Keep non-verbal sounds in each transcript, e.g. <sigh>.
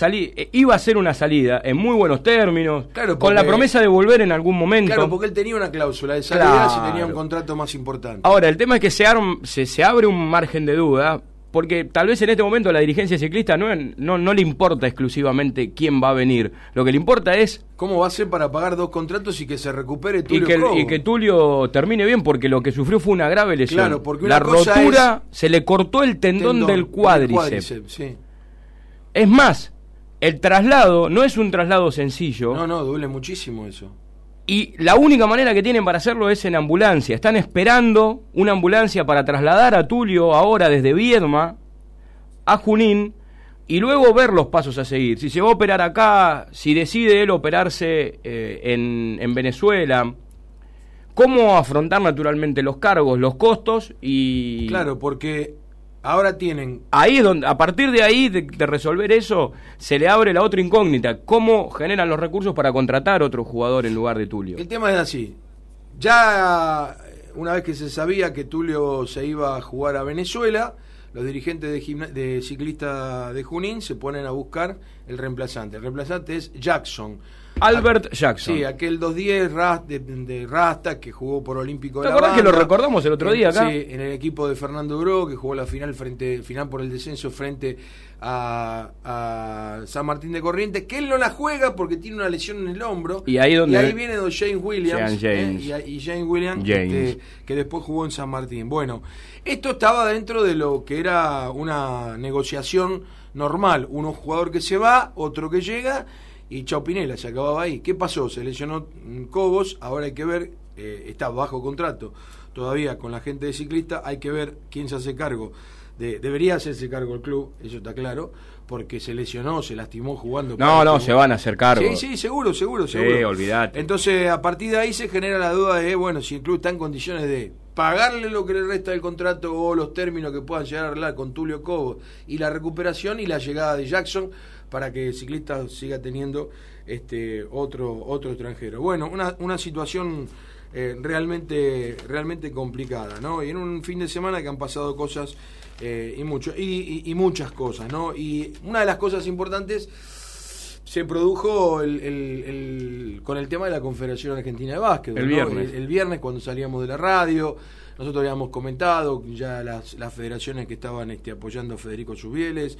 salí, eh, iba a ser una salida en muy buenos términos, Claro, con la promesa de volver en algún momento. Claro, porque él tenía una cláusula de salida si Claro. tenía un contrato más importante. Ahora, el tema es que se, arm- se, se abre un margen de duda, porque tal vez en este momento a la dirigencia ciclista no, no, no le importa exclusivamente quién va a venir, lo que le importa es ¿Cómo va a ser para pagar dos contratos y que se recupere y Tulio que, Cobo? y que Tulio termine bien, porque lo que sufrió fue una grave lesión. Claro, porque una la cosa rotura, se le cortó el tendón, Tendón del cuádriceps. cuádriceps, sí. Es más, el traslado no es un traslado sencillo. No, no, duele muchísimo eso. Y la única manera que tienen para hacerlo es en ambulancia. Están esperando una ambulancia para trasladar a Tulio ahora desde Viedma a Junín y luego ver los pasos a seguir. Si se va a operar acá, si decide él operarse eh, en, en Venezuela, cómo afrontar naturalmente los cargos, los costos y... Claro, porque ahora tienen Ahí es donde, a partir de ahí, de, de resolver eso, se le abre la otra incógnita. ¿Cómo generan los recursos para contratar otro jugador en lugar de Tulio? El tema es así. Ya eh, una vez que se sabía que Tulio se iba a jugar a Venezuela, los dirigentes de, de ciclista de Junín se ponen a buscar el reemplazante. El reemplazante es Jackson. Albert Jackson. Sí, aquel 210 Ras- de, de Rasta que jugó por Olímpico ¿Te de La acordás que lo recordamos el otro día acá? Sí, en el equipo de Fernando Duró, que jugó la final frente final por el descenso frente a, a San Martín de Corrientes, que él no la juega porque tiene una lesión en el hombro. Y ahí donde- viene don Jane Williams. Sean James. ¿eh? Y, y Jane Williams, James. este, que después jugó en San Martín. Bueno, esto estaba dentro de lo que era una negociación normal. Uno jugador que se va, otro que llega y Chao Pinela se acababa ahí. ¿Qué pasó? Se lesionó Cobos, ahora hay que ver, eh, está bajo contrato todavía con la gente de ciclista, hay que ver quién se hace cargo. De, debería hacerse cargo el club, eso está claro, porque se lesionó, se lastimó jugando. No, no, se van a hacer cargo. Sí, sí, seguro, seguro, Sí, seguro. olvidate. Entonces, a partir de ahí se genera la duda de, bueno, si el club está en condiciones de pagarle lo que le resta del contrato o los términos que puedan llegar a arreglar con Tulio Cobo y la recuperación y la llegada de Jackson para que el ciclista siga teniendo este otro otro extranjero. Bueno, una, una situación eh, realmente realmente complicada, ¿no? Y en un fin de semana que han pasado cosas eh, y mucho y, y- y muchas cosas, ¿no? Y una de las cosas importantes se produjo el, el- el- con el tema de la Confederación Argentina de Básquet. El ¿no? viernes. El, el viernes cuando salíamos de la radio, nosotros habíamos comentado ya las, federaciones que estaban este, apoyando a Federico Subieles.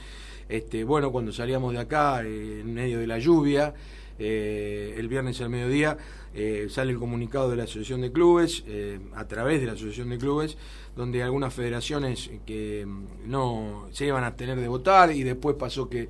Este, bueno, cuando salíamos de acá, eh, en medio de la lluvia, eh, el viernes al mediodía, eh, sale el comunicado de la Asociación de Clubes, a través de la Asociación de Clubes, donde algunas federaciones que mm, no se iban a tener de votar y después pasó que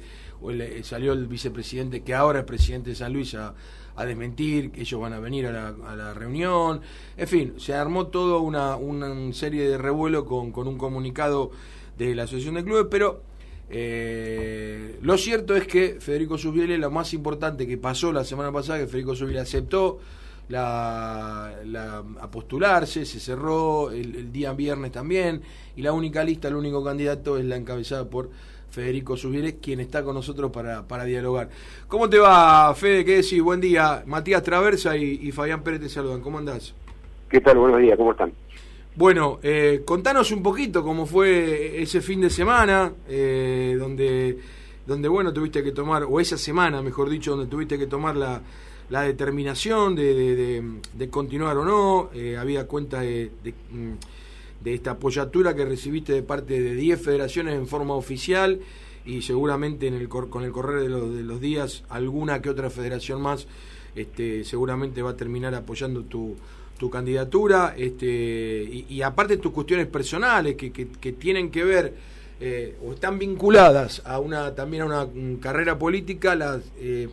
salió el vicepresidente, que ahora es presidente de San Luis, a, a desmentir ellos van a venir a la, a la reunión. En fin, se armó toda una, una serie de revuelo con, con un comunicado de la Asociación de Clubes, pero eh, lo cierto es que Federico Subiele, lo más importante que pasó la semana pasada, que Federico Subiele aceptó la, la- a postularse, se cerró el día viernes también, y la única lista, el único candidato es la encabezada por Federico Subiele, quien está con nosotros para, para dialogar. ¿Cómo te va, Fede? ¿Qué decís? Buen día. Matías Traversa y, y Fabián Pérez te saludan. ¿Cómo andás? ¿Qué tal? Buenos días, ¿cómo están? Bueno, eh, contanos un poquito cómo fue ese fin de semana, eh, donde, donde, bueno, tuviste que tomar, o esa semana, mejor dicho, donde tuviste que tomar la, la determinación de, de- de- de continuar o no. Eh, había cuenta de, de, mm, de esta apoyatura que recibiste de parte de 10 federaciones en forma oficial y seguramente en el, cor- con el correr de los, días alguna que otra federación más este, seguramente va a terminar apoyando tu, tu candidatura este, y, y aparte tus cuestiones personales que, que- que tienen que ver eh, o están vinculadas a una también a una mm, carrera política las eh,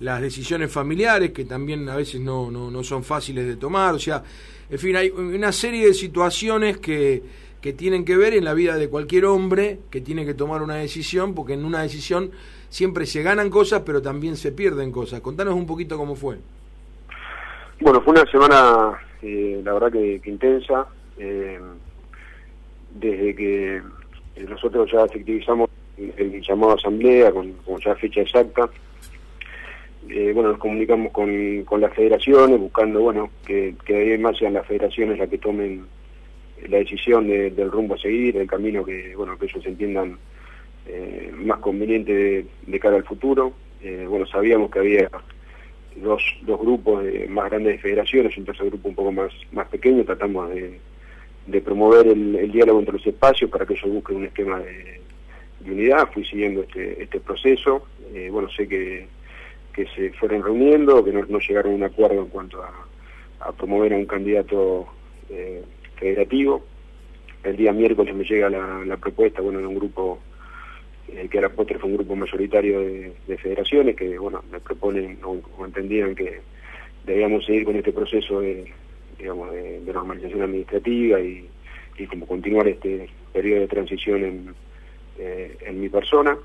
las decisiones familiares que también a veces no, no, no son fáciles de tomar o sea en fin hay una serie de situaciones que, que tienen que ver en la vida de cualquier hombre que tiene que tomar una decisión porque en una decisión siempre se ganan cosas pero también se pierden cosas contanos un poquito cómo fue Bueno, fue una semana, eh, la verdad que, intensa. eh, desde que eh, nosotros ya efectivizamos el, el llamado a asamblea con, con ya fecha exacta. Eh, bueno, nos comunicamos con, con las federaciones buscando, bueno, que, que de sean las federaciones las que tomen la decisión de- del rumbo a seguir, el camino que, bueno, que ellos entiendan eh, más conveniente de, cara al futuro. Eh, bueno, sabíamos que había dos, dos grupos de, más grandes de federaciones, un tercer grupo un poco más, más pequeño, tratamos de, promover el, diálogo entre los espacios para que ellos busquen un esquema de, unidad, fui siguiendo este, este proceso, bueno, sé que, que se fueron reuniendo, que no, llegaron a un acuerdo en cuanto a, promover a un candidato eh, federativo, el día miércoles me llega la, propuesta, bueno, de un grupo eh, que era postre fue un grupo mayoritario de, federaciones que, bueno, me proponen o, entendían que debíamos seguir con este proceso de, digamos, de, normalización administrativa y, como continuar este periodo de transición en, eh, en mi persona.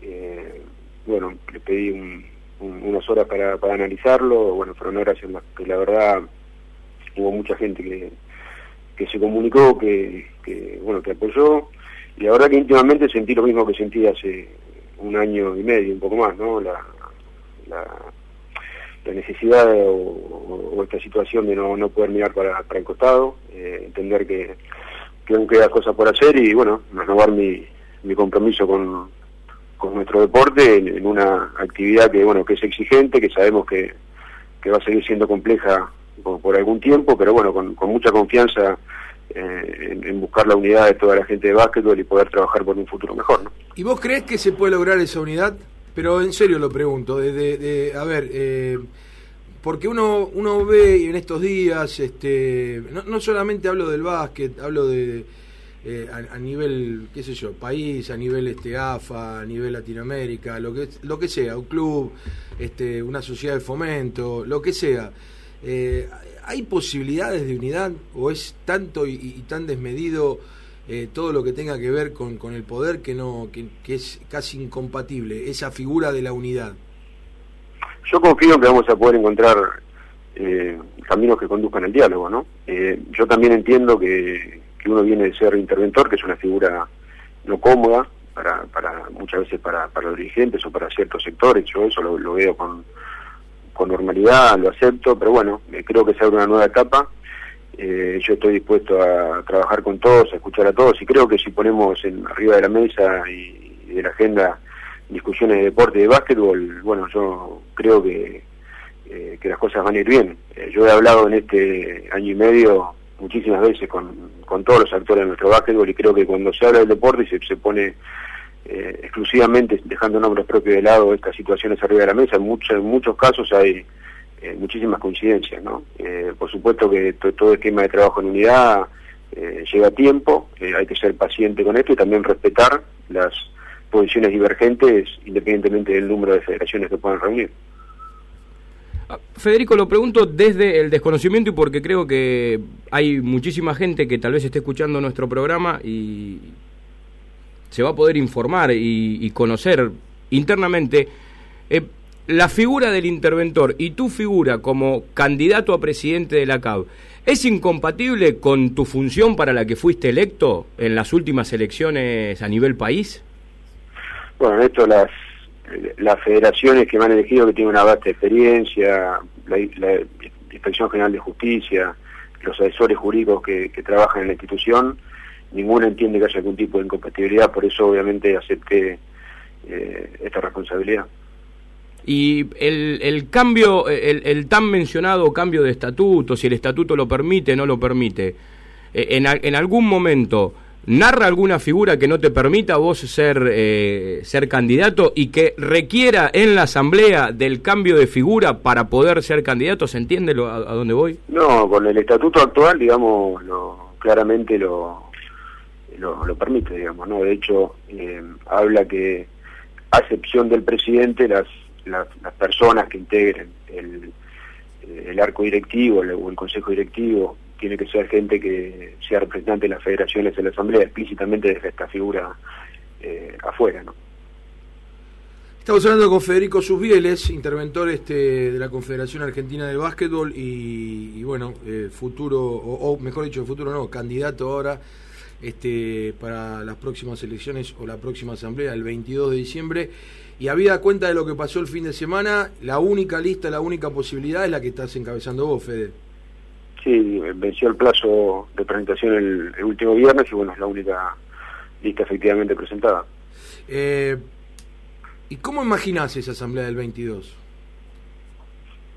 Eh, bueno, le pedí unas horas para, para analizarlo, bueno, fueron horas en las que la verdad hubo mucha gente que, que se comunicó, que, que, bueno, que apoyó, y la verdad que íntimamente sentí lo mismo que sentí hace un año y medio, un poco más, ¿no? La, la, necesidad o, esta situación de no, no poder mirar para, para el costado, eh, entender que, que aún queda cosas por hacer y, bueno, renovar mi, mi compromiso con, con nuestro deporte en, una actividad que, bueno, que es exigente, que sabemos que, que va a seguir siendo compleja por, algún tiempo, pero bueno, con, con mucha confianza eh, en, buscar la unidad de toda la gente de básquetbol y poder trabajar por un futuro mejor. ¿no? ¿Y vos crees que se puede lograr esa unidad? Pero en serio lo pregunto, de, de, a ver, eh, porque uno, uno ve en estos días, este, no, no solamente hablo del básquet, hablo de... Eh, a, nivel, qué sé yo, país, a nivel este AFA, a nivel Latinoamérica, lo que lo que sea, un club, este, una sociedad de fomento, lo que sea. Eh, ¿Hay posibilidades de unidad o es tanto y, tan desmedido eh, todo lo que tenga que ver con, con el poder que no que, es casi incompatible esa figura de la unidad? Yo confío que vamos a poder encontrar eh, caminos que conduzcan al diálogo, ¿no? yo también entiendo que, uno viene de ser interventor, que es una figura no cómoda para, para muchas veces para, para los dirigentes o para ciertos sectores. Yo eso lo veo con con normalidad, lo acepto, pero bueno, eh, creo que se abre una nueva etapa. Eh, yo estoy dispuesto a trabajar con todos, a escuchar a todos, y creo que si ponemos en, arriba de la mesa y, de la agenda discusiones de deporte y de básquetbol, bueno, yo creo que, eh, que las cosas van a ir bien. yo he hablado en este año y medio muchísimas veces con, con todos los actores de nuestro básquetbol y creo que cuando se habla del deporte se, se pone eh, exclusivamente dejando nombres propios de lado estas situaciones arriba de la mesa. En, muchos, en muchos casos hay eh, muchísimas coincidencias. ¿no? Eh, por supuesto que todo esquema de trabajo en unidad lleva tiempo, hay que ser paciente con esto y también respetar las posiciones divergentes independientemente del número de federaciones que puedan reunir. Ah, Federico, lo pregunto desde el desconocimiento y porque creo que hay muchísima gente que tal vez esté escuchando nuestro programa y se va a poder informar y, conocer internamente eh, la figura del interventor y tu figura como candidato a presidente de la CAB. ¿Es incompatible con tu función para la que fuiste electo en las últimas elecciones a nivel país? Bueno, esto las, las federaciones que me han elegido que tienen una vasta experiencia, la, Inspección General de Justicia, los asesores jurídicos que trabajan en la institución, ninguno entiende que haya algún tipo de incompatibilidad, por eso obviamente acepté eh, esta responsabilidad. Y el, el cambio, el, tan mencionado cambio de estatuto, si el estatuto lo permite, no lo permite, eh, en, en algún momento narra alguna figura que no te permita vos ser, eh, ser candidato y que requiera en la asamblea del cambio de figura para poder ser candidato, ¿se entiende a, a, dónde voy? No, con el estatuto actual, digamos, lo, claramente lo, lo, permite, digamos, ¿no? De hecho, eh, habla que, a excepción del presidente, las, las, personas que integren el, el arco directivo o el consejo directivo tiene que ser gente que sea representante de las federaciones en la asamblea, explícitamente desde esta figura eh, afuera, ¿no? Estamos hablando con Federico Susbieles, interventor este, de la Confederación Argentina de Básquetbol y, bueno, futuro, o, o, mejor dicho, futuro no, candidato ahora este, para las próximas elecciones o la próxima asamblea el 22 de diciembre. Y habida cuenta de lo que pasó el fin de semana, la única lista, la única posibilidad es la que estás encabezando vos, Fede. Sí, venció el plazo de presentación el, último viernes y bueno, es la única lista efectivamente presentada. Eh, ¿Y cómo imaginás esa asamblea del 22?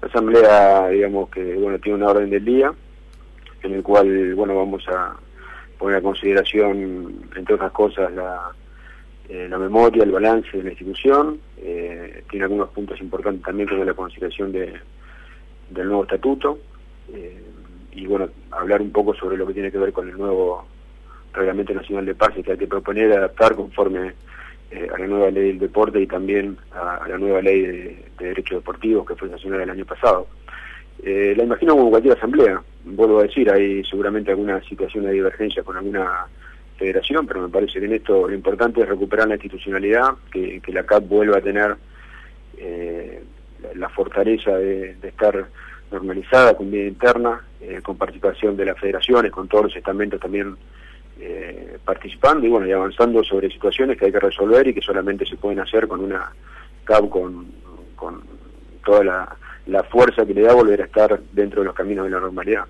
La asamblea, digamos que bueno tiene una orden del día, en el cual bueno vamos a poner a consideración, entre otras cosas, la, eh, la memoria, el balance de la institución. Eh, tiene algunos puntos importantes también como la consideración de, del nuevo estatuto. Eh, y bueno, hablar un poco sobre lo que tiene que ver con el nuevo Reglamento Nacional de Paz que hay que proponer adaptar conforme eh, a la nueva ley del deporte y también a, la nueva ley de, derechos deportivos que fue sancionada el año pasado. Eh, la imagino como cualquier asamblea, vuelvo a decir, hay seguramente alguna situación de divergencia con alguna federación, pero me parece que en esto lo importante es recuperar la institucionalidad, que, la CAP vuelva a tener eh, la, fortaleza de, estar normalizada con vida interna, con participación de las federaciones, con todos los estamentos también eh, participando y bueno y avanzando sobre situaciones que hay que resolver y que solamente se pueden hacer con una CAB con, con toda la, fuerza que le da volver a estar dentro de los caminos de la normalidad.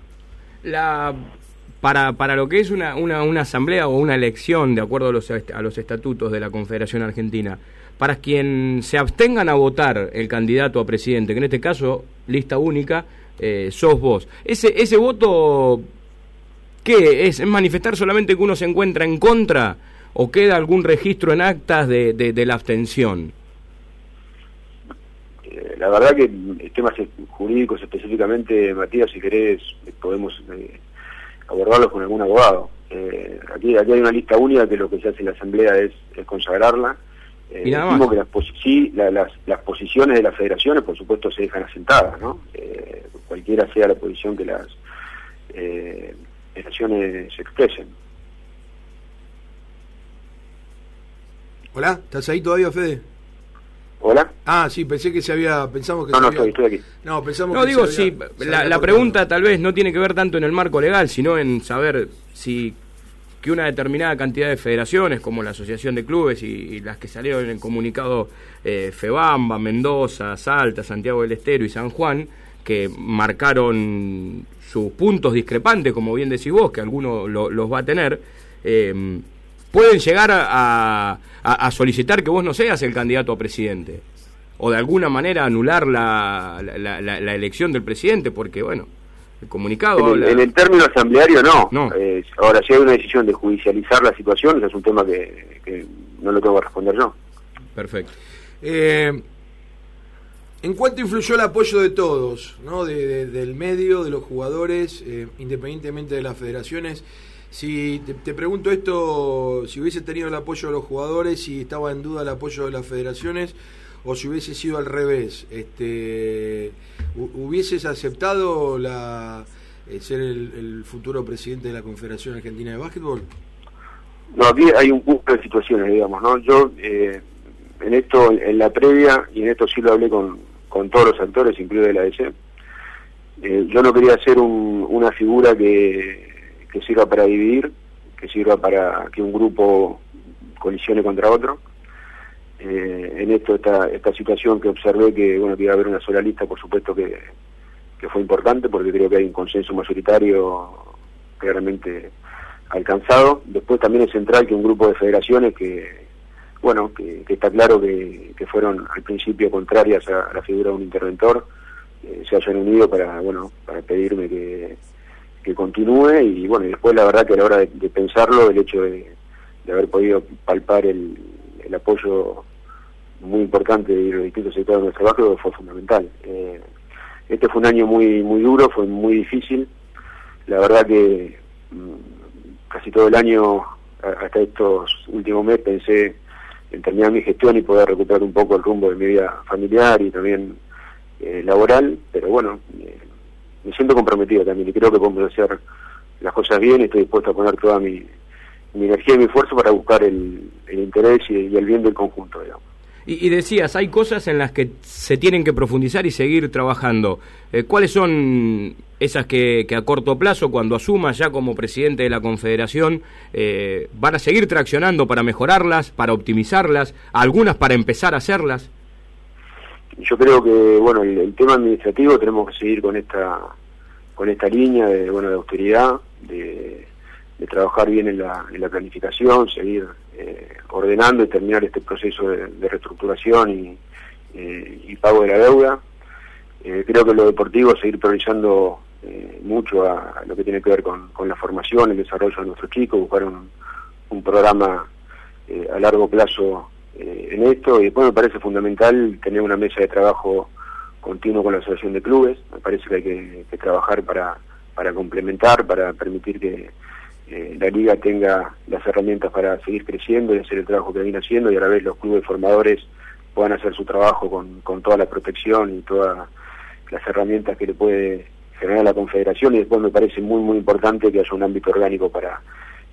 La para, para lo que es una, una, una asamblea o una elección de acuerdo a los, a los estatutos de la Confederación Argentina, para quien se abstengan a votar el candidato a presidente, que en este caso, lista única, eh, sos vos, ese, ese voto ¿Qué es? ¿Es manifestar solamente que uno se encuentra en contra o queda algún registro en actas de, de, la abstención? Eh, la verdad que temas jurídicos específicamente, Matías, si querés, podemos eh, abordarlos con algún abogado. Eh, aquí, aquí hay una lista única que lo que se hace en la Asamblea es, consagrarla. Eh, ¿Y nada más? que las, sí, las, las, posiciones de las federaciones, por supuesto, se dejan asentadas, ¿no? cualquiera sea la posición que las estaciones se expresen. Hola, ¿estás ahí todavía, Fede? Hola. Ah, sí, pensé que se había. Pensamos que no, no, estoy, aquí. No, pensamos no, digo, sí, la, pregunta tal vez no tiene que ver tanto en el marco legal, sino en saber si que una determinada cantidad de federaciones, como la Asociación de Clubes y, las que salieron en el comunicado eh, FEBAMBA, Mendoza, Salta, Santiago del Estero y San Juan, que marcaron sus puntos discrepantes, como bien decís vos, que alguno los va a tener, eh, pueden llegar a, solicitar que vos no seas el candidato a presidente. O de alguna manera anular la, la, elección del presidente, porque, bueno, el comunicado. En, el, término asambleario, no. Eh, ahora, si hay una decisión de judicializar la situación, es un tema que, no lo tengo que responder yo. Perfecto. Eh, ¿En cuánto influyó el apoyo de todos, ¿no? del medio, de los jugadores, eh, independientemente de las federaciones? Si te, pregunto esto, si hubiese tenido el apoyo de los jugadores, si estaba en duda el apoyo de las federaciones, o si hubiese sido al revés, este, ¿hubieses aceptado la, eh, ser el, futuro presidente de la Confederación Argentina de Básquetbol? No, aquí hay un punto de situaciones, digamos, ¿no? Yo, eh, en esto, en la previa, y en esto sí lo hablé con, con todos los actores, incluido la ADC. Eh, yo no quería ser una figura que, sirva para dividir, que sirva para que un grupo colisione contra otro. Eh, en esto, esta, esta situación que observé que, bueno, que iba a haber una sola lista, por supuesto que, fue importante, porque creo que hay un consenso mayoritario claramente alcanzado. Después también es central que un grupo de federaciones que, bueno, que, está claro que, fueron al principio contrarias a, la figura de un interventor, eh, se hayan unido para, bueno, para pedirme que, continúe y bueno, y después la verdad que a la hora de, pensarlo, el hecho de, haber podido palpar el, apoyo muy importante de los distintos sectores de nuestro trabajo fue fundamental. Eh, este fue un año muy muy duro, fue muy difícil. La verdad que mm, casi todo el año, hasta estos últimos meses, pensé en terminar mi gestión y poder recuperar un poco el rumbo de mi vida familiar y también eh, laboral, pero bueno, eh, me siento comprometido también y creo que podemos hacer las cosas bien y estoy dispuesto a poner toda mi, energía y mi esfuerzo para buscar el, interés y, el bien del conjunto, digamos. Y, decías, hay cosas en las que se tienen que profundizar y seguir trabajando. Eh, ¿Cuáles son esas que, a corto plazo, cuando asuma ya como presidente de la Confederación, eh, van a seguir traccionando para mejorarlas, para optimizarlas, algunas para empezar a hacerlas? Yo creo que, bueno, el, tema administrativo tenemos que seguir con esta con esta línea de, bueno, de austeridad, de, trabajar bien en la, en la planificación, seguir eh, ordenando y terminar este proceso de, reestructuración y, eh, y, pago de la deuda. Eh, creo que lo deportivo seguir priorizando mucho a, lo que tiene que ver con, la formación, el desarrollo de nuestros chicos, buscar un, programa a largo plazo en esto y después me parece fundamental tener una mesa de trabajo continuo con la asociación de clubes, me parece que hay que, trabajar para complementar, para permitir que eh, la liga tenga las herramientas para seguir creciendo y hacer el trabajo que viene haciendo y a la vez los clubes formadores puedan hacer su trabajo con, con toda la protección y todas las herramientas que le puede generar la confederación y después me parece muy muy importante que haya un ámbito orgánico para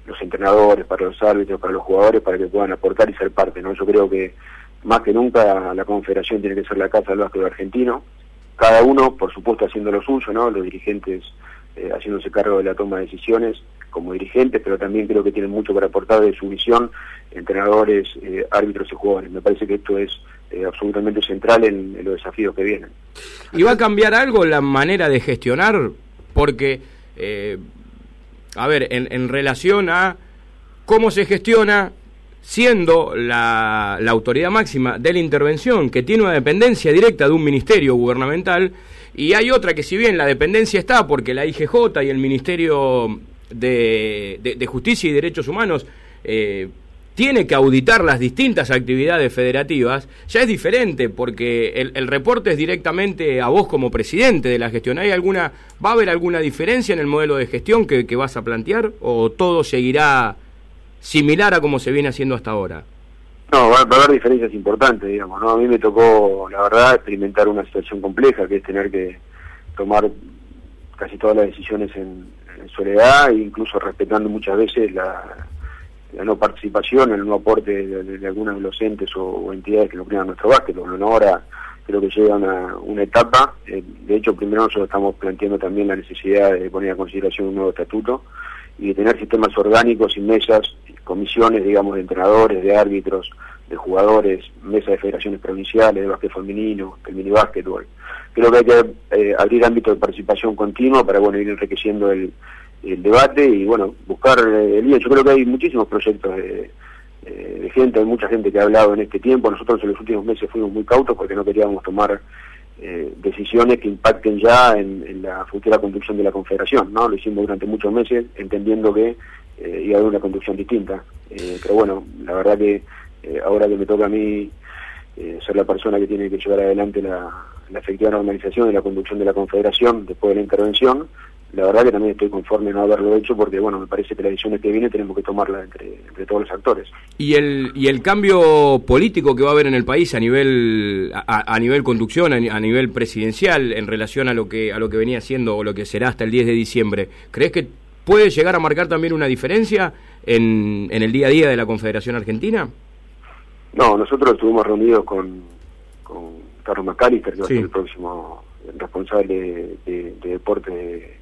los entrenadores, para los árbitros, para los jugadores, para que puedan aportar y ser parte, ¿no? Yo creo que más que nunca la confederación tiene que ser la casa del básquet argentino, cada uno, por supuesto, haciendo lo suyo, ¿no? Los dirigentes eh, haciéndose cargo de la toma de decisiones como dirigentes, pero también creo que tienen mucho para aportar de su visión, entrenadores, eh, árbitros y jugadores. Me parece que esto es eh, absolutamente central en, los desafíos que vienen. ¿Y va a cambiar algo la manera de gestionar? Porque, a ver, en, en relación a cómo se gestiona siendo la, la, autoridad máxima de la intervención, que tiene una dependencia directa de un ministerio gubernamental, y hay otra que si bien la dependencia está porque la IGJ y el Ministerio de, de, Justicia y Derechos Humanos eh, tiene que auditar las distintas actividades federativas, ya es diferente porque el, el, reporte es directamente a vos como presidente de la gestión. ¿Hay alguna, ¿Va a haber alguna diferencia en el modelo de gestión que, que vas a plantear o todo seguirá similar a como se viene haciendo hasta ahora? No, va, a haber diferencias importantes, digamos, ¿no? A mí me tocó, la verdad, experimentar una situación compleja, que es tener que tomar casi todas las decisiones en, soledad, e incluso respetando muchas veces la, no participación, el no aporte de, algunos de los entes o, entidades que lo crean nuestro básquet. Bueno, ahora creo que llega una, una etapa, eh, de hecho primero nosotros estamos planteando también la necesidad de poner a consideración un nuevo estatuto y de tener sistemas orgánicos y mesas comisiones, digamos, de entrenadores, de árbitros, de jugadores, mesa de federaciones provinciales, de básquet femenino, el mini básquetbol. Creo que hay que eh, abrir ámbito de participación continua para bueno ir enriqueciendo el, debate y bueno buscar eh, el día. Yo creo que hay muchísimos proyectos de, eh, de gente, hay mucha gente que ha hablado en este tiempo. Nosotros en los últimos meses fuimos muy cautos porque no queríamos tomar decisiones que impacten ya en, la futura conducción de la Confederación. ¿no? Lo hicimos durante muchos meses entendiendo que eh, y haber una conducción distinta. Eh, pero bueno, la verdad que eh, ahora que me toca a mí ser la persona que tiene que llevar adelante la, efectiva normalización y la conducción de la Confederación después de la intervención, la verdad que también estoy conforme no haberlo hecho porque bueno me parece que las decisiones que viene tenemos que tomarlas entre, entre todos los actores. Y el y el cambio político que va a haber en el país a nivel a, nivel conducción a, nivel presidencial en relación a lo que a lo que venía siendo o lo que será hasta el 10 de diciembre crees que ¿Puede llegar a marcar también una diferencia en, en el día a día de la Confederación Argentina? No, nosotros estuvimos reunidos con, con Carlos McAllister, que va a ser el próximo responsable de, deporte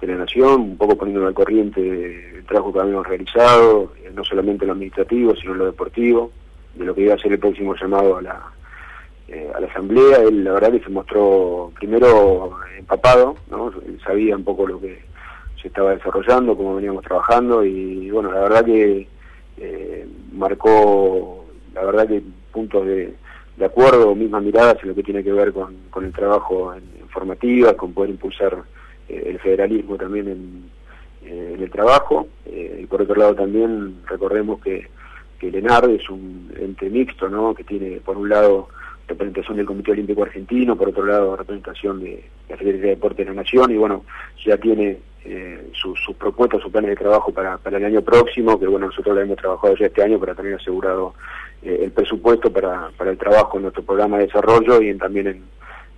de, la Nación, un poco poniendo al corriente el trabajo que habíamos realizado, eh, no solamente lo administrativo, sino lo deportivo, de lo que iba a ser el próximo llamado a la, eh, a la Asamblea. Él, la verdad, que se mostró primero empapado, ¿no? Sabía un poco lo que se estaba desarrollando, cómo veníamos trabajando y bueno, la verdad que eh, marcó, la verdad que puntos de, acuerdo, mismas miradas en lo que tiene que ver con, con el trabajo en, formativa, con poder impulsar el federalismo también en, eh, en el trabajo y por otro lado también recordemos que, que el ENAR es un ente mixto, ¿no? que tiene por un lado representación del Comité Olímpico Argentino, por otro lado representación de la Secretaría de Deporte de la Nación y bueno, ya tiene eh, sus propuestas, sus planes de trabajo para, para el año próximo, que bueno, nosotros lo hemos trabajado ya este año para tener asegurado eh, el presupuesto para, para el trabajo en nuestro programa de desarrollo y también en,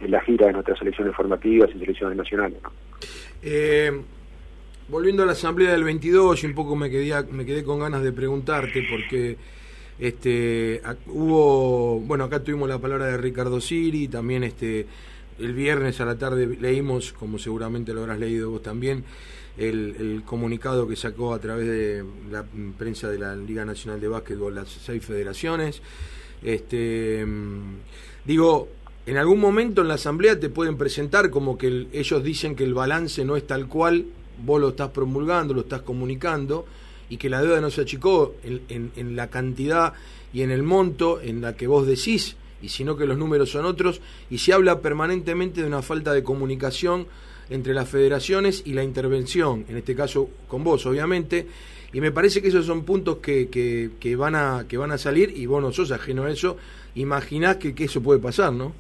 la gira de nuestras selecciones formativas y selecciones nacionales. Eh, volviendo a la asamblea del 22, y un poco me quedé, me quedé con ganas de preguntarte porque este hubo, bueno, acá tuvimos la palabra de Ricardo Siri, también este el viernes a la tarde leímos, como seguramente lo habrás leído vos también, el, comunicado que sacó a través de la prensa de la Liga Nacional de Básquetbol, las seis federaciones. Este, digo, en algún momento en la asamblea te pueden presentar como que ellos dicen que el balance no es tal cual vos lo estás promulgando, lo estás comunicando, y que la deuda no se achicó en, en, la cantidad y en el monto en la que vos decís, y sino que los números son otros, y se habla permanentemente de una falta de comunicación entre las federaciones y la intervención, en este caso con vos, obviamente, y me parece que esos son puntos que, que, que van, a, que van a salir, y vos no sos ajeno a eso, imaginás que, que eso puede pasar, ¿no?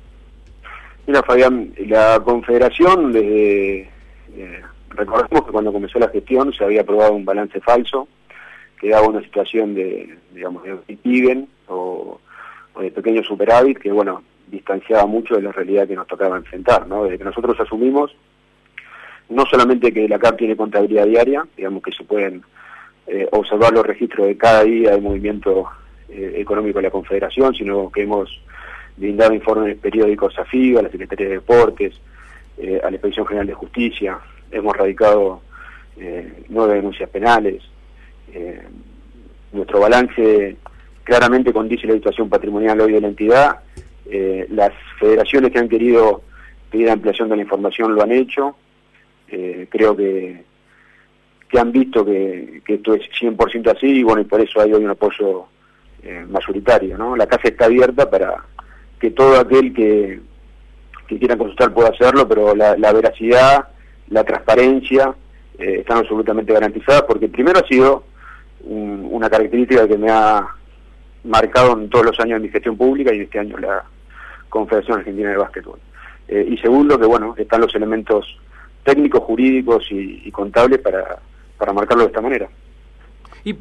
Mira, Fabián, la Confederación, desde, eh, recordemos que cuando comenzó la gestión se había aprobado un balance falso, que daba una situación de, digamos, de piden o, de pequeño superávit que, bueno, distanciaba mucho de la realidad que nos tocaba enfrentar, ¿no? Desde que nosotros asumimos, no solamente que la CAP tiene contabilidad diaria, digamos que se pueden eh, observar los registros de cada día de movimiento eh, económico de la Confederación, sino que hemos brindado informes periódicos a FIBA, a la Secretaría de Deportes, eh, a la Inspección General de Justicia, hemos radicado nueve denuncias penales, eh, nuestro balance claramente condice la situación patrimonial hoy de la entidad. Eh, las federaciones que han querido pedir ampliación de la información lo han hecho. Eh, creo que, que han visto que, esto es 100% así y bueno, y por eso hay hoy un apoyo mayoritario. ¿no? La casa está abierta para que todo aquel que, que quiera consultar pueda hacerlo, pero la, veracidad, la transparencia están absolutamente garantizadas porque primero ha sido una característica que me ha marcado en todos los años de mi gestión pública y este año la Confederación Argentina de Básquetbol. Eh, y segundo, que bueno, están los elementos técnicos, jurídicos y, contables para, para marcarlo de esta manera. Y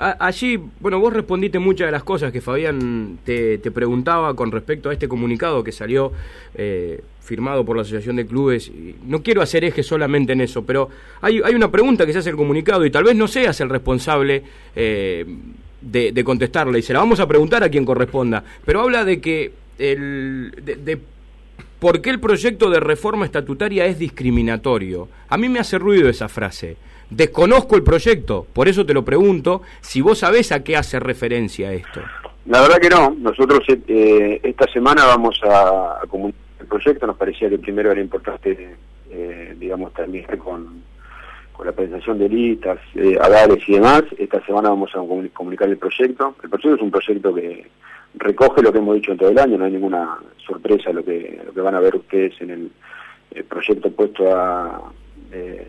allí, bueno, vos respondiste muchas de las cosas que Fabián te, preguntaba con respecto a este comunicado que salió eh, firmado por la Asociación de Clubes. No quiero hacer eje solamente en eso, pero hay, hay una pregunta que se hace el comunicado y tal vez no seas el responsable eh, de, contestarla y se la vamos a preguntar a quien corresponda, pero habla de que el, de por qué el proyecto de reforma estatutaria es discriminatorio. A mí me hace ruido esa frase. Desconozco el proyecto, por eso te lo pregunto, si vos sabés a qué hace referencia esto. La verdad que no, nosotros eh, esta semana vamos a, comunicar el proyecto, nos parecía que primero era importante, eh, digamos, terminar con, con la presentación de listas, eh, y demás, esta semana vamos a comunicar el proyecto. El proyecto es un proyecto que recoge lo que hemos dicho en todo el año, no hay ninguna sorpresa lo que, lo que van a ver ustedes en el, proyecto puesto a... Eh,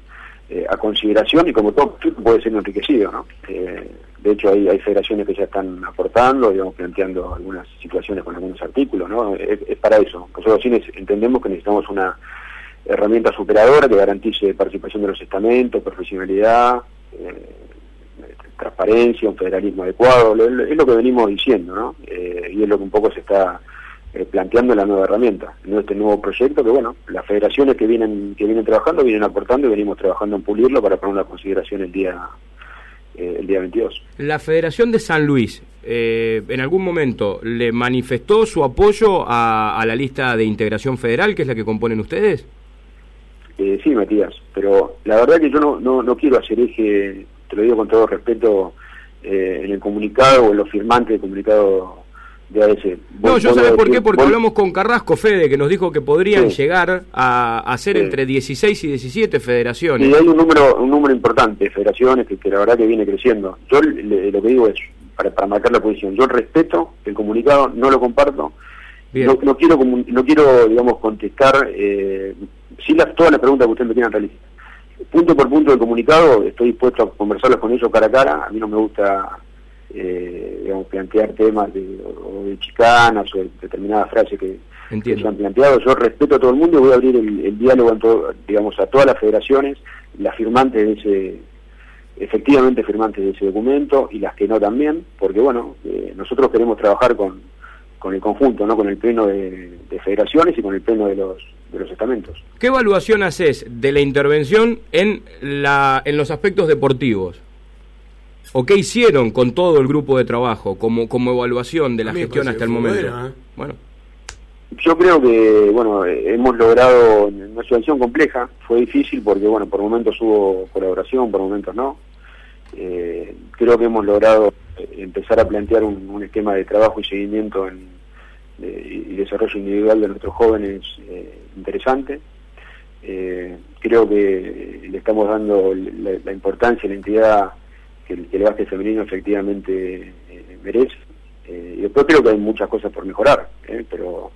eh, a consideración y como todo puede ser enriquecido. ¿no? Eh, de hecho, hay, hay federaciones que ya están aportando, digamos, planteando algunas situaciones con algunos artículos. ¿no? Es, para eso. Nosotros sí entendemos que necesitamos una herramienta superadora que garantice participación de los estamentos, profesionalidad, eh, transparencia, un federalismo adecuado. Es lo que venimos diciendo, ¿no? y es lo que un poco se está eh, planteando la nueva herramienta, en este nuevo proyecto que bueno, las federaciones que vienen que vienen trabajando vienen aportando y venimos trabajando en pulirlo para poner una consideración el día eh, el día 22. La Federación de San Luis eh, en algún momento le manifestó su apoyo a, la lista de integración federal que es la que componen ustedes. sí, Matías, pero la verdad que yo no, no, no quiero hacer eje, te lo digo con todo respeto, en el comunicado o en los firmantes del comunicado no, yo sabes por qué, porque hablamos con Carrasco Fede, que nos dijo que podrían llegar a, ser entre 16 y 17 federaciones. Y hay un número un número importante de federaciones que, la verdad que viene creciendo. Yo lo que digo es, para, para marcar la posición, yo respeto el comunicado, no lo comparto, no, no, quiero no quiero digamos contestar eh, sí las, todas las preguntas que ustedes me quieran realizar. Punto por punto del comunicado, estoy dispuesto a conversarlos con ellos cara a cara, a mí no me gusta eh, digamos, plantear temas de, o de chicanas o de determinadas frases que, se han planteado. Yo respeto a todo el mundo y voy a abrir el, diálogo a digamos, a todas las federaciones, las firmantes de ese, efectivamente firmantes de ese documento y las que no también, porque bueno, eh, nosotros queremos trabajar con, con el conjunto, ¿no? con el pleno de, federaciones y con el pleno de los, de los estamentos. ¿Qué evaluación haces de la intervención en, la, en los aspectos deportivos? O qué hicieron con todo el grupo de trabajo como, como evaluación de la gestión hasta el momento. ¿eh? Bueno. Yo creo que, bueno, hemos logrado una situación compleja, fue difícil porque, bueno, por momentos hubo colaboración, por momentos no. Eh, creo que hemos logrado empezar a plantear un, esquema de trabajo y seguimiento en, y desarrollo individual de nuestros jóvenes eh, interesante. creo que le estamos dando la, importancia, la entidad que, el básquet femenino efectivamente eh, merece. Eh, y después creo que hay muchas cosas por mejorar, ¿eh? pero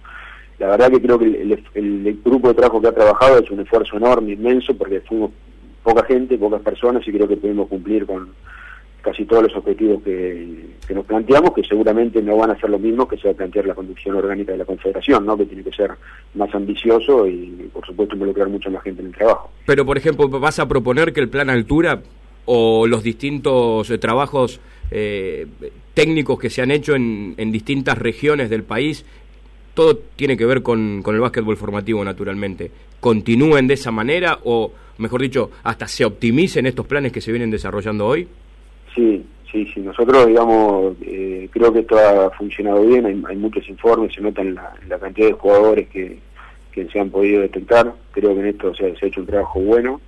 la verdad que creo que el, grupo de trabajo que ha trabajado hecho un esfuerzo enorme, inmenso, porque fuimos poca gente, pocas personas y creo que pudimos cumplir con casi todos los objetivos que, nos planteamos, que seguramente no van a ser los mismos que se va a plantear la conducción orgánica de la Confederación, ¿no? que tiene que ser más ambicioso y, por supuesto, involucrar mucha más gente en el trabajo. Pero, por ejemplo, ¿vas a proponer que el plan altura o los distintos eh, trabajos eh, técnicos que se han hecho en, en distintas regiones del país todo tiene que ver con, con el básquetbol formativo, naturalmente. ¿Continúen de esa manera o, mejor dicho, hasta se optimicen estos planes que se vienen desarrollando hoy? Sí, sí, sí. Nosotros, digamos, eh, creo que esto ha funcionado bien. Hay, muchos informes, se nota la, la cantidad de jugadores que, que, se han podido detectar. Creo que en esto se, ha hecho un trabajo bueno.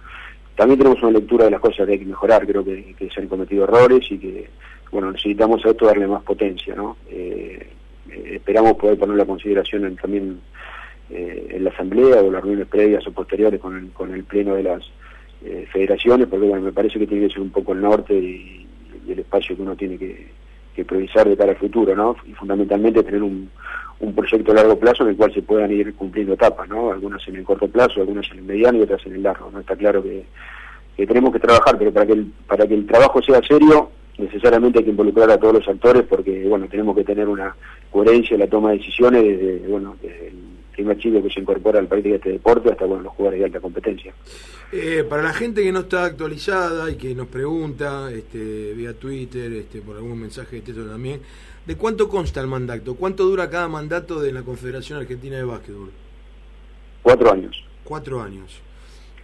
También tenemos una lectura de las cosas que hay que mejorar. Creo que, se han cometido errores y que, bueno, necesitamos a esto darle más potencia, ¿no? Eh, eh, esperamos poder poner la consideración también eh, en la asamblea o las reuniones previas o posteriores con el, con el pleno de las eh, federaciones, porque bueno, me parece que tiene que ser un poco el norte y, el espacio que uno tiene que, que, priorizar de cara al futuro, ¿no? Y fundamentalmente tener un, un proyecto a largo plazo en el cual se puedan ir cumpliendo etapas, ¿no? Algunas en el corto plazo, algunas en el mediano y otras en el largo, ¿no? Está claro que, tenemos que trabajar, pero para que el, para que el trabajo sea serio necesariamente hay que involucrar a todos los actores porque bueno tenemos que tener una coherencia en la toma de decisiones desde bueno desde el primer chico que se incorpora al país de este deporte hasta bueno los jugadores de alta competencia eh, para la gente que no está actualizada y que nos pregunta este vía Twitter este por algún mensaje de texto también de cuánto consta el mandato cuánto dura cada mandato de la Confederación Argentina de Básquetbol cuatro años cuatro años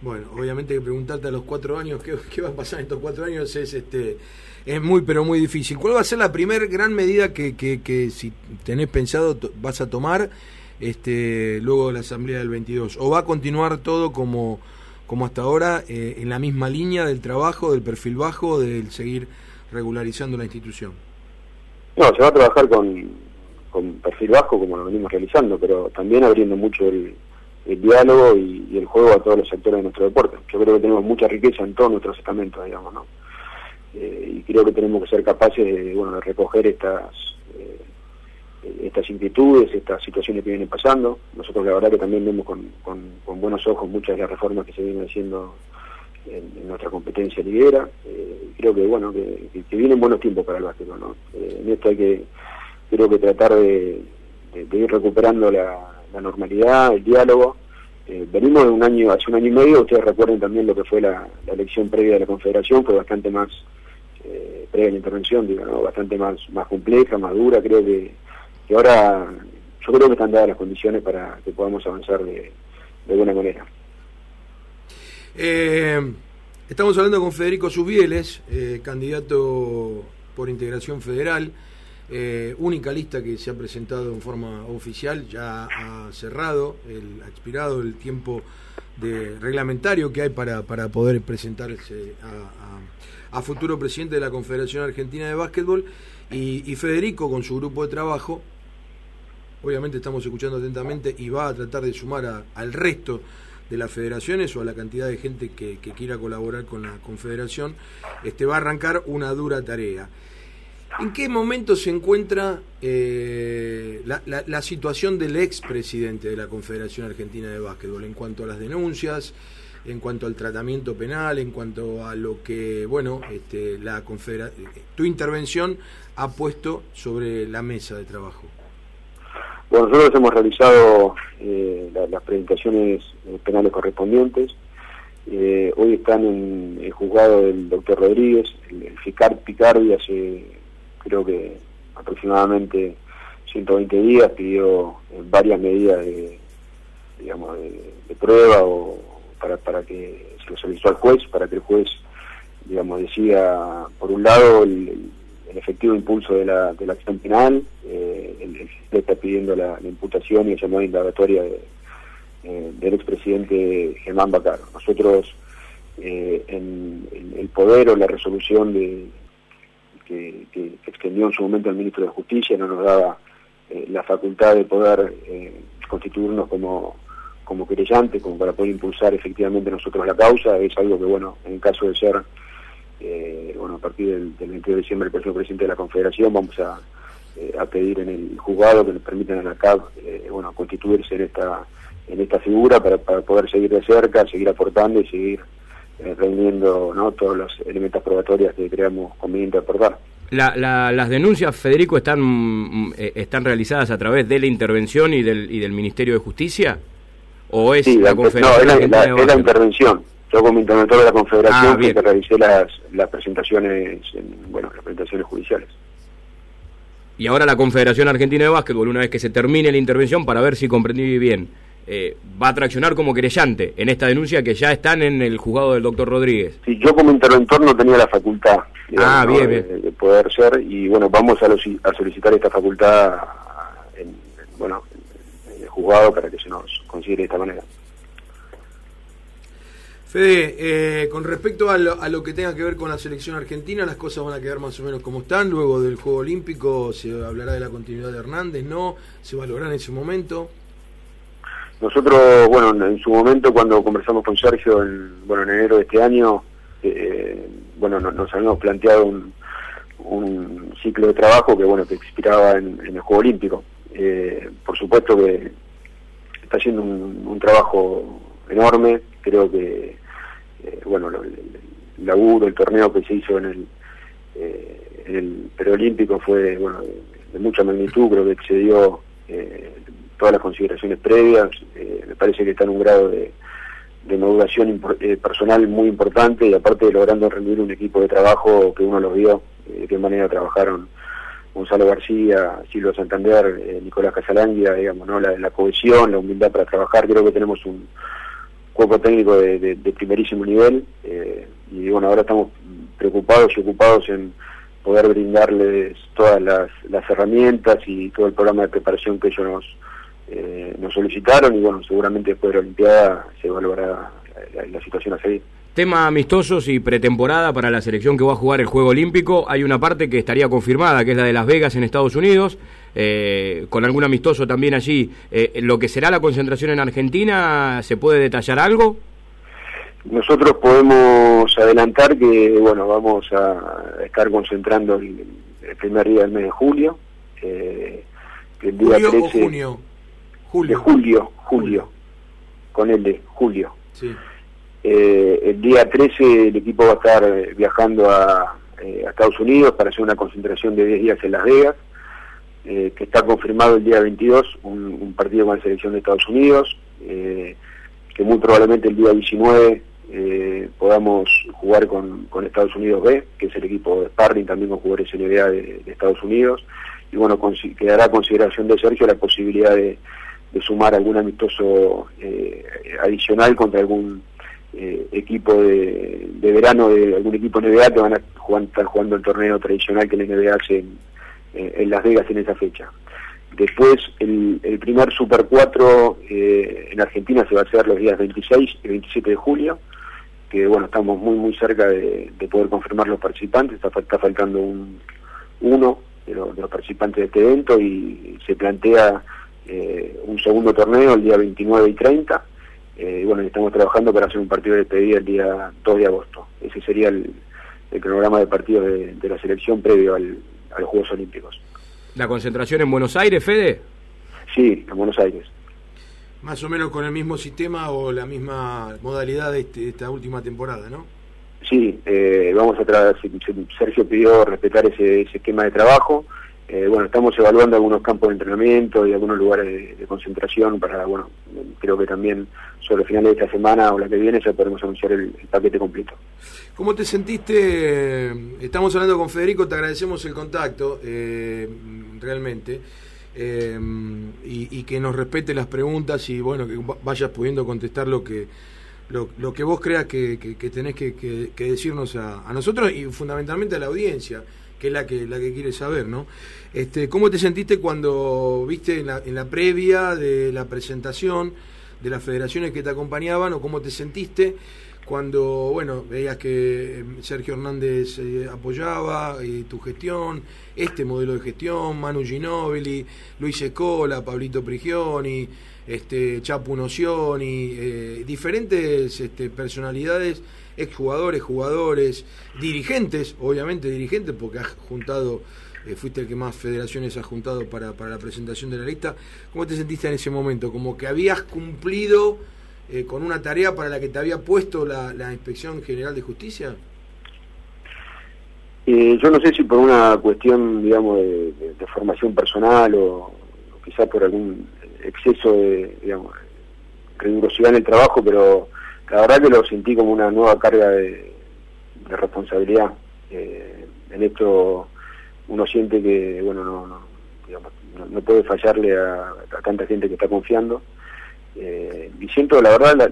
bueno, obviamente que preguntarte a los cuatro años qué, qué, va a pasar en estos cuatro años es este es muy pero muy difícil. ¿Cuál va a ser la primera gran medida que, que, que si tenés pensado vas a tomar este luego de la asamblea del 22? ¿O va a continuar todo como, como hasta ahora eh, en la misma línea del trabajo, del perfil bajo, del seguir regularizando la institución? No, se va a trabajar con, perfil bajo como lo venimos realizando, pero también abriendo mucho el diálogo y, el juego a todos los sectores de nuestro deporte. Yo creo que tenemos mucha riqueza en todos nuestros estamentos, digamos, ¿no? Eh, y creo que tenemos que ser capaces de, bueno, de recoger estas eh, estas inquietudes, estas situaciones que vienen pasando. Nosotros la verdad que también vemos con, buenos ojos muchas de las reformas que se vienen haciendo en, nuestra competencia liguera. Eh, creo que bueno que, vienen buenos tiempos para el básquet, ¿no? en esto hay que creo que tratar de ir recuperando la, normalidad, el diálogo. Eh, venimos de un año, hace un año y medio, ustedes recuerden también lo que fue la, elección previa de la Confederación, fue bastante más, eh, previa la intervención, digo, bastante más, más compleja, más dura, creo que, que ahora, yo creo que están dadas las condiciones para que podamos avanzar de buena manera. Eh, estamos hablando con Federico Subieles, candidato por integración federal. Eh, única lista que se ha presentado en forma oficial, ya ha cerrado, el, ha expirado el tiempo de reglamentario que hay para, para poder presentarse a, futuro presidente de la Confederación Argentina de Básquetbol y, Federico con su grupo de trabajo, obviamente estamos escuchando atentamente y va a tratar de sumar al resto de las federaciones o a la cantidad de gente que, que quiera colaborar con la Confederación, este, va a arrancar una dura tarea. ¿En qué momento se encuentra eh, la, situación del expresidente de la Confederación Argentina de Básquetbol en cuanto a las denuncias, en cuanto al tratamiento penal, en cuanto a lo que, bueno, este, la tu intervención ha puesto sobre la mesa de trabajo? Bueno, nosotros hemos realizado eh, las presentaciones eh, penales correspondientes. hoy están en el juzgado del doctor Rodríguez, el, el FICAR Picardi hace creo que aproximadamente 120 días pidió eh, varias medidas de, digamos, de, prueba o para, para que se lo solicitó al juez, para que el juez, digamos, decida, por un lado, el, efectivo impulso de la, de la acción penal, eh, el, está pidiendo la, imputación y el llamado indagatoria de, eh, del expresidente Germán Bacaro. Nosotros, eh, en el poder o la resolución de que, extendió en su momento el ministro de Justicia, no nos daba eh, la facultad de poder constituirnos como, como querellante, como para poder impulsar efectivamente nosotros la causa, es algo que, bueno, en caso de ser, eh, bueno, a partir del, 22 de diciembre el próximo presidente de la Confederación, vamos a, eh, a pedir en el juzgado que nos permitan a la CAP, eh, bueno, constituirse en esta en esta figura para, para poder seguir de cerca, seguir aportando y seguir reuniendo ¿no? todos los elementos probatorios que creamos conveniente aportar. La, las denuncias, Federico, están, están realizadas a través de la intervención y del, y del Ministerio de Justicia? ¿O es la, Confederación? No, es la, intervención. Yo como interventor de la Confederación ah, realicé las, las presentaciones, bueno, las presentaciones judiciales. Y ahora la Confederación Argentina de Básquetbol, una vez que se termine la intervención, para ver si comprendí bien, eh, va a traccionar como querellante en esta denuncia que ya están en el juzgado del doctor Rodríguez. Sí, yo como interventor no tenía la facultad ah, De, poder ser y bueno, vamos a, a solicitar esta facultad en, bueno, juzgado para que se nos considere de esta manera. Fede, eh, con respecto a lo, que tenga que ver con la selección argentina, las cosas van a quedar más o menos como están. Luego del Juego Olímpico se hablará de la continuidad de Hernández, ¿no? ¿Se valorará en ese momento? Nosotros, bueno, en su momento cuando conversamos con Sergio, en, bueno, en enero de este año, eh, bueno, nos, habíamos planteado un, ciclo de trabajo que, bueno, que expiraba en, el Juego Olímpico. Eh, por supuesto que está haciendo un, trabajo enorme. Creo que, eh, bueno, el, laburo, el torneo que se hizo en el, eh, en el preolímpico fue, bueno, de, mucha magnitud, creo que excedió eh, todas las consideraciones previas. me parece que está en un grado de, de maduración personal muy importante y aparte logrando rendir un equipo de trabajo que uno los vio, de qué manera trabajaron Gonzalo García, Silvio Santander, eh, Nicolás Casalandia, digamos, ¿no? La, cohesión, la humildad para trabajar, creo que tenemos un cuerpo técnico de, primerísimo nivel eh, y bueno, ahora estamos preocupados y ocupados en poder brindarles todas las, herramientas y todo el programa de preparación que ellos nos, eh, nos solicitaron y bueno, seguramente después de la Olimpiada se evaluará la, la situación a seguir. Tema amistosos y pretemporada para la selección que va a jugar el Juego Olímpico. Hay una parte que estaría confirmada, que es la de Las Vegas en Estados Unidos, eh, con algún amistoso también allí. Eh, ¿Lo que será la concentración en Argentina, se puede detallar algo? Nosotros podemos adelantar que, bueno, vamos a estar concentrando el, primer día del mes de julio. Eh, el día ¿Julio 13, o junio? Julio. De julio, julio. Con el de julio. Sí. Eh, el día 13 el equipo va a estar viajando eh, a, Estados Unidos para hacer una concentración de 10 días en Las Vegas, que está confirmado el día 22, un, partido con la selección de Estados Unidos, que muy probablemente el día 19 podamos jugar con, Estados Unidos B, que es el equipo de sparring también con jugadores NBA de, de Estados Unidos, y bueno, quedará a consideración de Sergio la posibilidad de, sumar algún amistoso adicional contra algún eh, equipo de, verano de algún equipo NBA que van a estar jugando el torneo tradicional que la NBA hace eh, en, Las Vegas en esa fecha. Después, el, primer Super 4 eh, en Argentina se va a hacer los días 26 y 27 de julio, que bueno, estamos muy muy cerca de, poder confirmar los participantes, está, está faltando un, uno de los, participantes de este evento y se plantea un segundo torneo el día 29 y 30 eh, bueno, estamos trabajando para hacer un partido de despedida el día 2 de agosto. Ese sería el, programa de partidos de, la selección previo al, a los Juegos Olímpicos. ¿La concentración en Buenos Aires, Fede? Sí, en Buenos Aires. Más o menos con el mismo sistema o la misma modalidad de, este, esta última temporada, ¿no? Sí, eh, vamos a tratar, Sergio pidió respetar ese esquema de trabajo. Eh, bueno, estamos evaluando algunos campos de entrenamiento y algunos lugares de, concentración para, bueno, creo que también sobre el final de esta semana o la que viene ya podemos anunciar el, paquete completo. ¿Cómo te sentiste? Estamos hablando con Federico, te agradecemos el contacto, eh, realmente, eh, y, que nos respete las preguntas y, bueno, que vayas pudiendo contestar lo que lo, que vos creas que, tenés que, decirnos a nosotros y fundamentalmente a la audiencia es la que, la que quiere saber, ¿no? Este, ¿Cómo te sentiste cuando viste en la, previa de la presentación de las federaciones que te acompañaban o cómo te sentiste cuando, bueno, veías que em, Sergio Hernández eh, apoyaba eh, tu gestión, este modelo de gestión, Manu Ginóbili, Luis Ecola, Pablito Prigioni, este, Chapu Nocioni, eh, diferentes este, personalidades, exjugadores, jugadores, dirigentes, obviamente dirigentes, porque has juntado, eh, fuiste el que más federaciones has juntado para, para la presentación de la lista. ¿Cómo te sentiste en ese momento? Como que habías cumplido eh, con una tarea para la que te había puesto la, Inspección General de Justicia. Eh, yo no sé si por una cuestión, digamos, de, formación personal o, quizás por algún exceso de, digamos, en el trabajo, pero la verdad que lo sentí como una nueva carga de, responsabilidad. Eh, en esto uno siente que, bueno, no, no, puede fallarle a, tanta gente que está confiando. Eh, y siento, la verdad,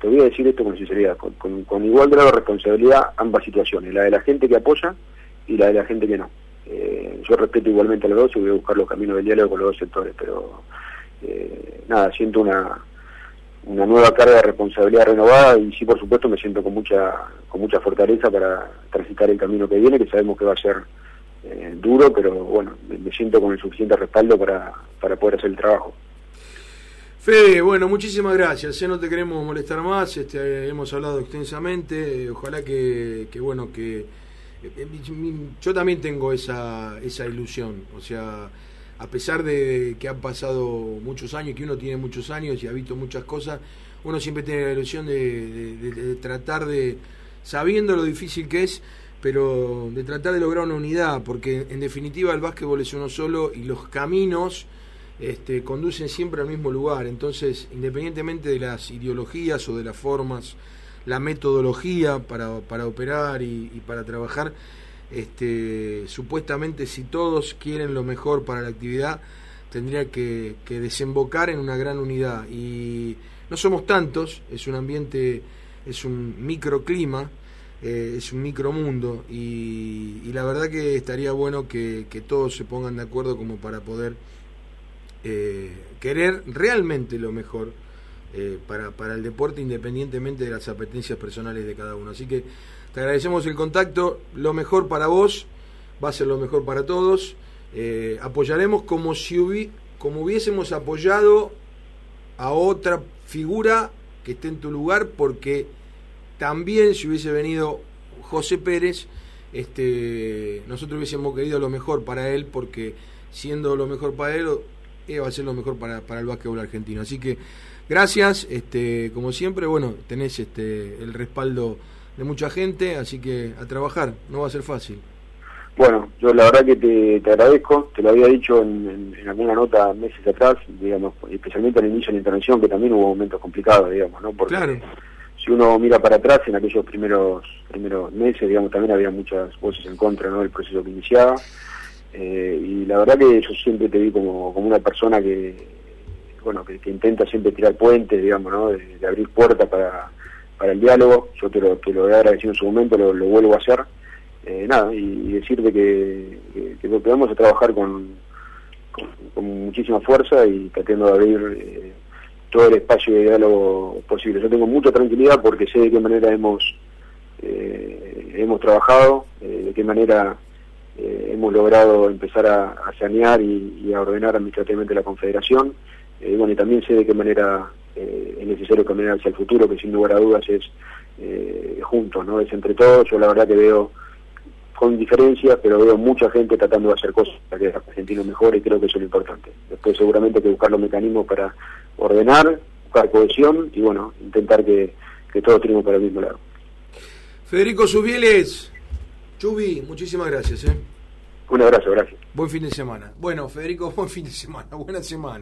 te voy a decir esto con sinceridad, con, con, igual grado de responsabilidad ambas situaciones, la de la gente que apoya y la de la gente que no. Eh, yo respeto igualmente a los dos y voy a buscar los caminos del diálogo con los dos sectores, pero eh, nada, siento una, una nueva carga de responsabilidad renovada y sí, por supuesto, me siento con mucha, con mucha fortaleza para transitar el camino que viene, que sabemos que va a ser eh, duro, pero bueno, me, siento con el suficiente respaldo para, para poder hacer el trabajo. Fede, bueno, muchísimas gracias. Ya no te queremos molestar más. Este, hemos hablado extensamente. Ojalá que, que bueno, que eh, yo también tengo esa, esa ilusión. O sea, a pesar de que han pasado muchos años, que uno tiene muchos años y ha visto muchas cosas, uno siempre tiene la ilusión de, tratar de, sabiendo lo difícil que es, pero de tratar de lograr una unidad, porque en definitiva el básquetbol es uno solo y los caminos este, conducen siempre al mismo lugar. Entonces, independientemente de las ideologías o de las formas, la metodología para, operar y, para trabajar, este, supuestamente si todos quieren lo mejor para la actividad, tendría que, desembocar en una gran unidad. Y no somos tantos, es un ambiente, es un microclima. Eh, es un micromundo y, y la verdad que estaría bueno que, que todos se pongan de acuerdo como para poder eh, querer realmente lo mejor eh, para, para el deporte independientemente de las apetencias personales de cada uno. Así que te agradecemos el contacto, lo mejor para vos, va a ser lo mejor para todos. Eh, apoyaremos como si hubi como hubiésemos apoyado a otra figura que esté en tu lugar, porque también si hubiese venido José Pérez, este, nosotros hubiésemos querido lo mejor para él, porque siendo lo mejor para él, va a ser lo mejor para, para el básquetbol argentino. Así que gracias, este, como siempre, bueno, tenés este, el respaldo de mucha gente, así que a trabajar, no va a ser fácil. Bueno, yo la verdad que te, te agradezco, te lo había dicho en, en, en, alguna nota meses atrás, digamos, especialmente al inicio de la intervención, que también hubo momentos complicados, digamos, ¿no? Porque claro. si uno mira para atrás, en aquellos primeros primeros meses, digamos, también había muchas voces en contra, ¿no? Del proceso que iniciaba. Eh, y la verdad que yo siempre te vi como, como una persona que bueno que, que, intenta siempre tirar puentes digamos no de, de, abrir puertas para, para el diálogo. Yo te lo, te lo he agradecido en su momento lo, vuelvo a hacer. Eh, nada y, y, decirte que, que, que a trabajar con, con, muchísima fuerza y tratando de abrir eh, todo el espacio de diálogo posible. Yo tengo mucha tranquilidad porque sé de qué manera hemos eh, hemos trabajado de qué manera hemos logrado empezar a, a sanear y, y, a ordenar administrativamente la Confederación. Bueno, y también sé de qué manera eh, es necesario caminar hacia el futuro, que sin lugar a dudas es eh, juntos, ¿no? Es entre todos. Yo la verdad que veo con diferencias, pero veo mucha gente tratando de hacer cosas para que el argentino mejore y creo que eso es lo importante. Después seguramente hay que buscar los mecanismos para ordenar, buscar cohesión y bueno, intentar que, que todos tenemos para el mismo lado. Federico Subieles, Chubi, muchísimas gracias. ¿eh? Un abrazo, gracias. Buen fin de semana. Bueno, Federico, <laughs> buen fin de semana, buena semana.